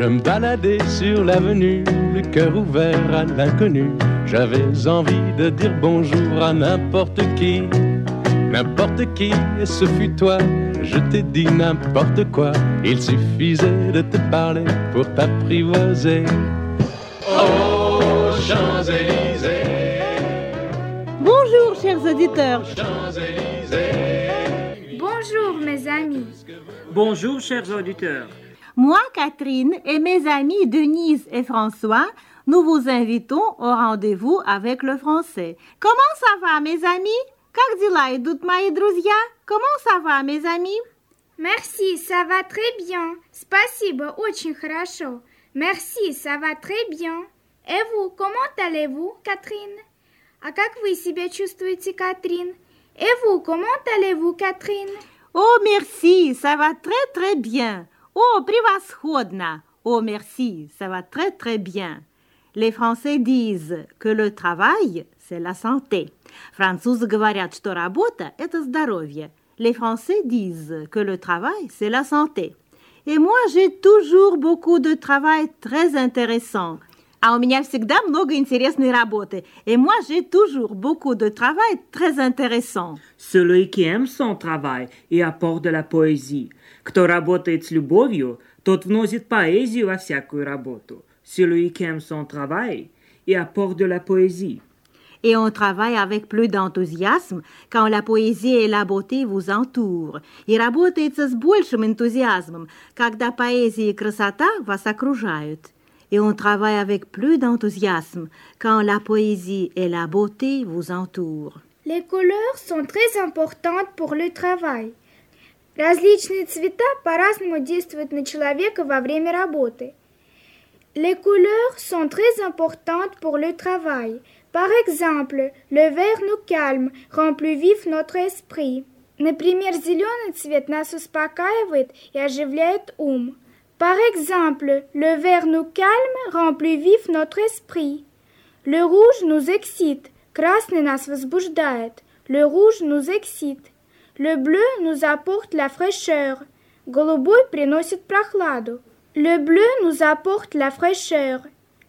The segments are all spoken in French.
Je me baladais sur l'avenue, le cœur ouvert à l'inconnu. J'avais envie de dire bonjour à n'importe qui, n'importe qui, et ce fut toi. Je t'ai dit n'importe quoi, il suffisait de te parler pour t'apprivoiser. Oh, Champs-Élysées, Bonjour, chers auditeurs. Champs-Élysées. Bonjour mes amis. Bonjour, chers auditeurs. Moi, Catherine, et mes amis Denise et François, nous vous invitons au rendez-vous avec le français. Comment ça va, mes amis? Как дела идут, мои друзья? Comment ça va, mes amis? Merci, ça va très bien. Спасибо, очень хорошо. Merci, ça va très bien. Et vous, comment allez-vous, Catherine? А как вы себя чувствуете, Катрин? Et vous, comment allez-vous, Catherine? Oh, merci, ça va très très bien. Oh, превосходно. Oh, merci, ça va très très bien. Les Français disent que le travail, c'est la santé. Французы говорят, что работа – это здоровье. Les Français disent que le travail, c'est la santé. Et moi, j'ai toujours beaucoup de travail très intéressant. А у меня всегда много интересной работы. Et moi, j'ai toujours beaucoup de travail très intéressant. Celui qui aime son travail и apporte de la poésie. Кто работает с любовью, тот вносит поэзию во всякую работу. Celui qui aime son travail и apporte de la poésie. Et on travaille avec plus d'enthousiasme quand la poésie et la beauté vous entourent. И работается с большим энтузиазмом, когда поэзия и красота вас окружают. Et on travaille avec plus d'enthousiasme quand la poésie et la beauté vous entourent. Les couleurs sont très importantes pour le travail. Различные цвета по-разному действуют на человека во время работы. Les couleurs sont très importantes pour le travail. Par exemple, le vert nous calme, rend plus vif notre esprit. Например, зеленый цвет нас успокаивает и оживляет ум. Par exemple, le vert nous calme, rend plus vif notre esprit. Le rouge nous excite, красный нас возбуждает. Le rouge nous excite. Le bleu nous apporte la fraîcheur. Голубой приносит прохладу. Le bleu nous apporte la fraîcheur.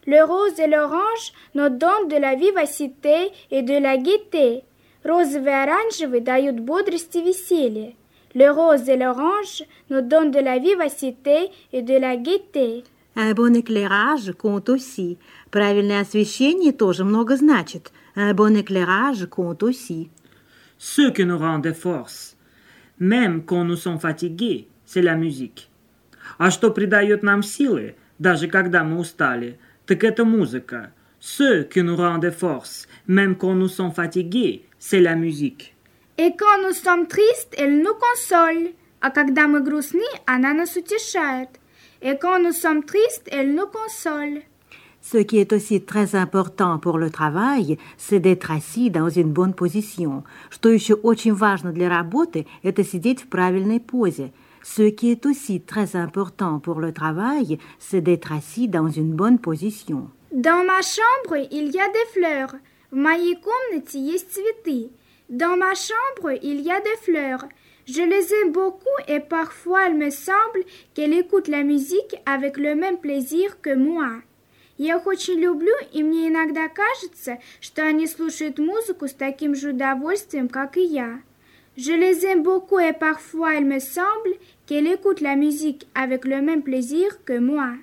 Le rose et l'orange nous donnent de la vivacité et de la gaieté. Розовый и оранжевый дают бодрость и веселье. Le rose et l'orange nous donnent de la vivacité et de la gaieté. Un bon éclairage compte aussi. Правильное освещение тоже много значит. Un bon éclairage compte aussi. Ce qui nous rend de force, même quand nous sommes fatigués, c'est la musique. А что придает нам силы, даже когда мы устали, так это музыка. Ce qui nous rend de force, même quand nous sommes fatigués, c'est la musique. Et quand nous sommes tristes, elle nous console. А когда мы грустны, она нас утешает. Et quand nous sommes tristes, elle nous console. Ce qui est aussi très important pour le travail, c'est d'être assis dans une bonne position. Что еще очень важно для работы, это сидеть в правильной позе. Ce qui est aussi très important pour le travail, c'est d'être assis dans une bonne position. Dans ma chambre, il y a des fleurs. В моей комнате есть цветы. Dans ma chambre, il y a des fleurs. Je les aime beaucoup et parfois il me semble qu'elle écoute la musique avec le même plaisir que moi. Я их очень люблю, и мне иногда кажется, что они слушают музыку с таким же удовольствием, как и я. Je les aime beaucoup et parfois il me semble qu'elle écoute la musique avec le même plaisir que moi.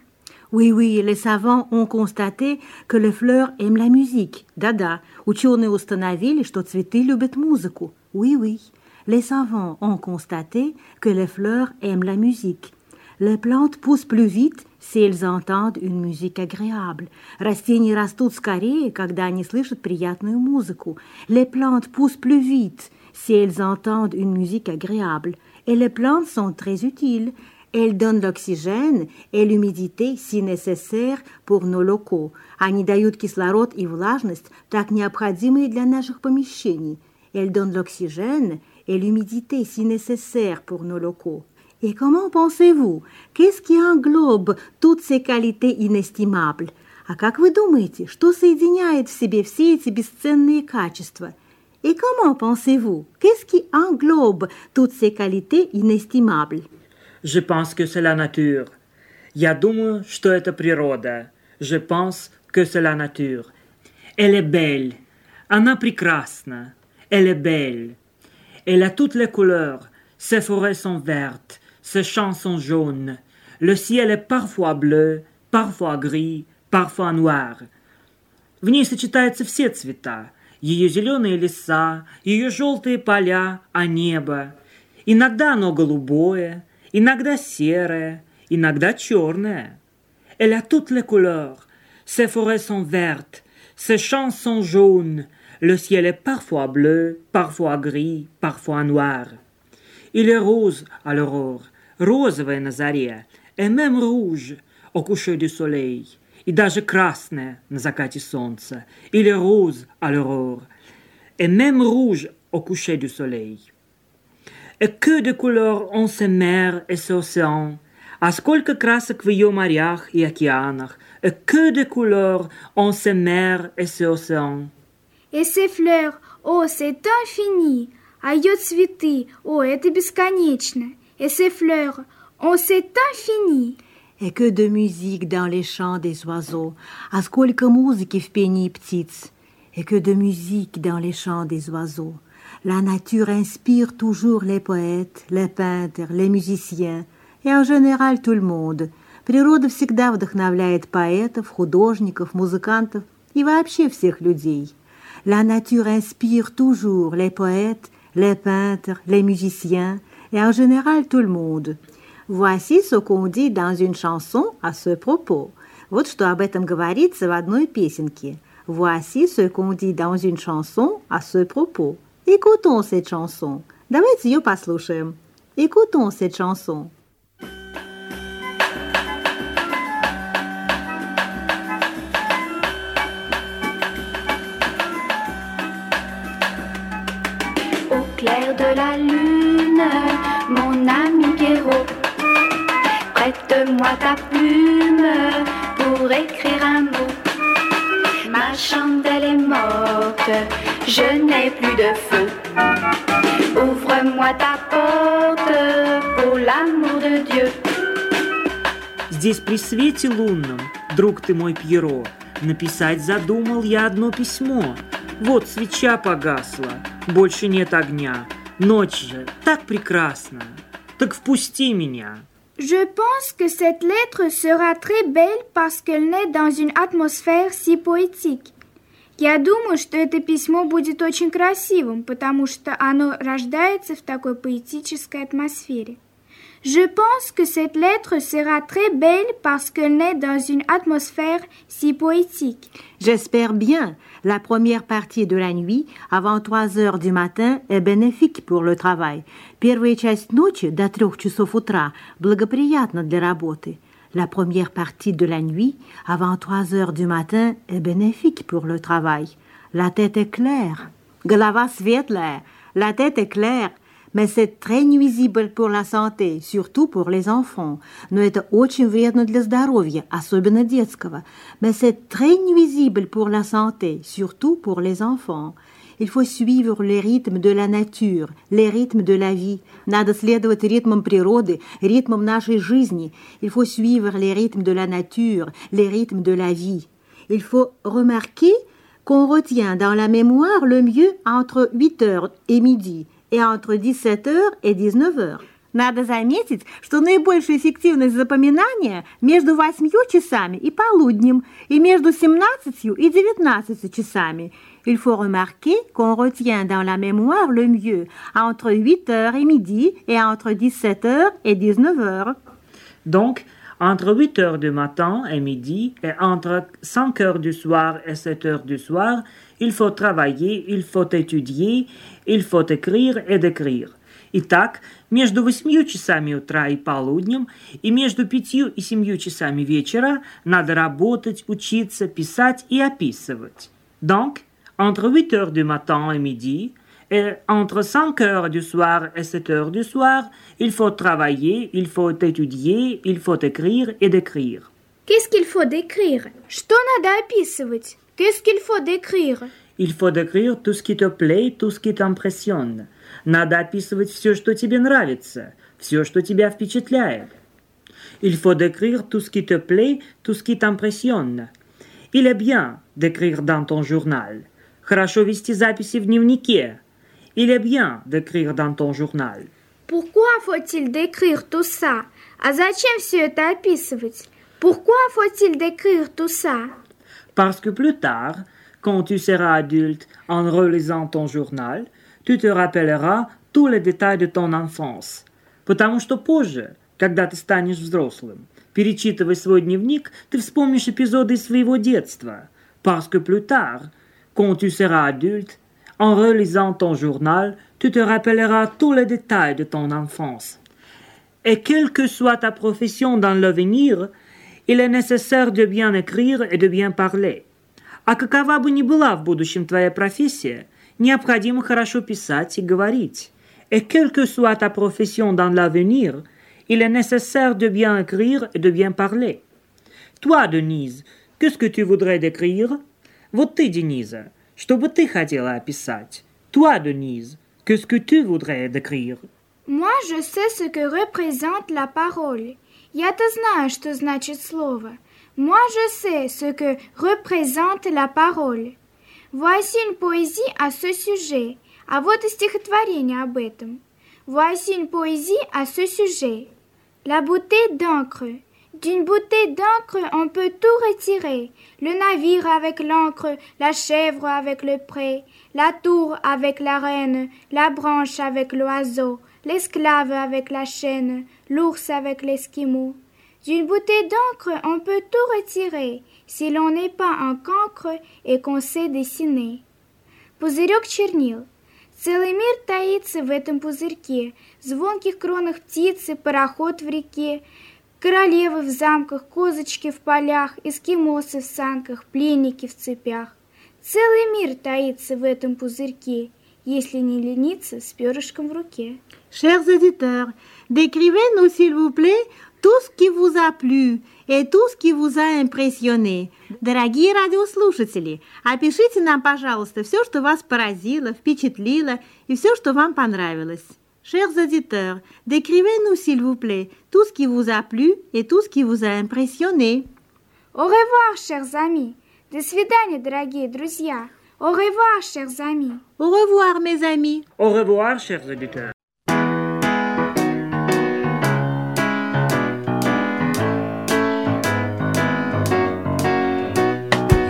Oui, oui, les savants ont constaté que les fleurs aiment la musique. Да-да, ученые установили, что цветы любят музыку. Oui, oui, les savants ont constaté que les fleurs aiment la musique. Les plantes poussent plus vite si elles entendent une musique agréable. Растения растут скорее, когда они слышат приятную музыку. Les plantes poussent plus vite si elles entendent une musique agréable. Et les plantes sont très utiles. Elles donnent l'oxygène et l'humidité si nécessaire pour nos locaux. Они дают кислород и влажность, так необходимые для наших помещений. Elles donnent l'oxygène et l'humidité si nécessaire pour nos locaux. Et comment pensez-vous Qu'est-ce qui englobe toutes ces qualités inestimables А как вы думаете, что соединяет в себе все эти бесценные качества Et comment pensez-vous Qu'est-ce qui englobe toutes ces qualités inestimables Je pense que c'est la nature. Я думаю, что это природа. Je pense que c'est la nature. Elle est belle. Она прекрасна. Elle est belle. Elle a toutes les couleurs. Ses forêts sont vertes. Ses champs sont jaunes. Le ciel est parfois bleu, parfois gris, parfois noir. В ней сочетаются все цвета. Ее зеленые леса, ее желтые поля, а небо. Иногда оно голубое, иногда серое, иногда черное. Elle a toutes les couleurs. Ses forêts sont vertes, ses champs sont jaunes, le ciel est parfois bleu, parfois gris, parfois noir. Il est rose à l'aurore, розовое на заре, et même rouge au coucher du soleil, и даже красное на закате солнца. Il est rose à l'aurore, et même rouge au coucher du soleil. Et que de couleurs ont ces mers et ces océans, а сколько красок в ее морях и океанах, et que de couleurs ont ces mers et ces océans. Et ces fleurs, о, c'est infini. А ее цветы, о, это бесконечно. Et ces fleurs, о, c'est infini. Et que de musique dans les chants des oiseaux, а сколько музыки в пении птиц. Et que de musique dans les chants des oiseaux. La nature inspire toujours les poètes, les peintres, les musiciens, et en général tout le monde. Природа всегда вдохновляет поэтов, художников, музыкантов и вообще всех людей. La nature inspire toujours les poètes, les peintres, les musiciens et en général tout le monde. Voici ce qu'on dit dans une chanson à ce propos. Вот что об этом говорится в одной песенке. Voici ce qu'on dit dans une chanson à ce propos. Écoutons cette chanson. Давайте ее послушаем. Écoutons cette chanson. Au clair de la lune, mon ami Pierrot, prête-moi ta plume pour écrire un mot. Ma chandelle est morte, je n'ai plus de feu. Ouvre-moi ta porte pour l'amour de Dieu. Здесь при свете лунном, друг ты мой Пьеро, написать задумал я одно письмо. Вот свеча погасла, больше нет огня. Ночь же так прекрасна. Так впусти меня. Je pense que cette lettre sera très belle parce qu'elle naît dans une atmosphère si poétique. Я думаю, что это письмо будет очень красивым, потому что оно рождается в такой поэтической атмосфере. Je pense que cette lettre sera très belle parce qu'elle naît dans une atmosphère si poétique. J'espère bien. La première partie de la nuit, avant 3 heures du matin, est bénéfique pour le travail. Первая часть ночи до трех часов утра благоприятна для работы. La première partie de la nuit, avant 3 heures du matin, est bénéfique pour le travail. La tête est claire. Голова светлая. La tête est claire. Mais c'est très nuisible pour la santé, surtout pour les enfants. Но это очень вредно для здоровья, особенно детского. Mais c'est très nuisible pour la santé, surtout pour les enfants. Il faut suivre les rythmes de la nature, les rythmes de la vie. Надо следовать ритмам природы, ритмам нашей жизни. Il faut suivre les rythmes de la nature, les rythmes de la vie. Il faut remarquer qu'on retient dans la mémoire le mieux entre 8 heures et midi et entre 17h et 19h. Надо заметить, что наибольшая эффективность запоминания между 8 часами и полуднем, и между 17 и 19 часами. Il faut remarquer qu'on retient dans la mémoire le mieux entre 8h et midi et entre 17h et 19h. Donc, entre 8 heures du matin et midi et entre 5 heures du soir et 7 heures du soir, il faut travailler, il faut étudier, il faut écrire et décrire. Итак, между восьмью часами утра и полуднем и между пятью и семью часами вечера надо работать, учиться, писать и описывать. Donc, entre 8 heures du matin et midi, et entre 5 heures du soir et 7 heures du soir, il faut travailler, il faut étudier, il faut écrire et décrire. Qu'est-ce qu'il faut décrire? Что надо описывать? Qu'est-ce qu'il faut décrire? Il faut décrire tout ce qui te plaît, tout ce qui t'impressionne. Надо описывать все, что тебе нравится, все, что тебя впечатляет. Il faut décrire tout ce qui te plaît, tout ce qui t'impressionne. Il est bien d'écrire dans ton journal. Хорошо вести записи в дневнике. Il est bien d'écrire dans ton journal. Pourquoi faut-il décrire tout ça? А зачем все это описывать? Pourquoi faut-il décrire tout ça? Parce que plus tard, quand tu seras adulte en relisant ton journal, tu te rappelleras tous les détails de ton enfance. Потому что позже, когда ты станешь взрослым, перечитывая свой дневник, ты вспомнишь эпизоды из своего детства. Parce que plus tard, quand tu seras adulte, en relisant ton journal, tu te rappelleras tous les détails de ton enfance. Et quelle que soit ta profession dans l'avenir, il est nécessaire de bien écrire et de bien parler. А какова бы ни была в будущем твоя профессия, необходимо хорошо писать и говорить. Et quelle que soit ta profession dans l'avenir, il est nécessaire de bien écrire et de bien parler. Toi, Denise, qu'est-ce que tu voudrais décrire? Вот ты, Дениза, что бы ты хотела описать? Toi, Denise, qu'est-ce que tu voudrais décrire? Moi, je sais ce que représente la parole. Я-то знаю, что значит слово. Moi, je sais ce que représente la parole. Voici une poésie à ce sujet. А вот и стихотворение об этом. Voici une poésie à ce sujet. La bouteille d'encre. D'une bouteille d'encre, on peut tout retirer. Le navire avec l'encre, la chèvre avec le pré, la tour avec la reine, la branche avec l'oiseau, l'esclave avec la chaîne, l'ours avec l'esquimau. D'une bouteille d'encre, on peut tout retirer, si l'on n'est pas un cancre et qu'on sait dessiner. Пузырек чернил. Целый мир таится в этом пузырьке, звонких кронах птицы, пароход в реке, королевы в замках, козочки в полях, эскимосы в санках, пленники в цепях. Целый мир таится в этом пузырьке, если не лениться с перышком в руке. Chers auditeurs, décrivez-nous s'il vous plaît tout ce qui vous a plu и tout ce qui vous a impressionné. Дорогие радиослушатели, опишите нам, пожалуйста, все, что вас поразило, впечатлило и все, что вам понравилось. Chers auditeurs, décrivez-nous, s'il vous plaît, tout ce qui vous a plu et tout ce qui vous a impressionné. Au revoir, chers amis. До свидания, дорогие друзья. Au revoir, chers amis. Au revoir, mes amis. Au revoir, chers auditeurs.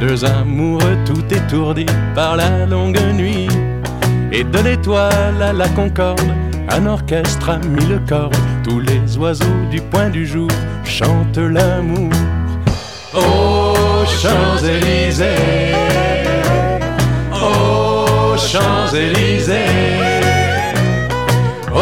deux amoureux tout étourdis par la longue nuit. Et de l'étoile à la concorde, un orchestre a mis le. Tous les oiseaux du point du jour chantent l'amour. Aux Champs-Élysées, Champs-Élysées,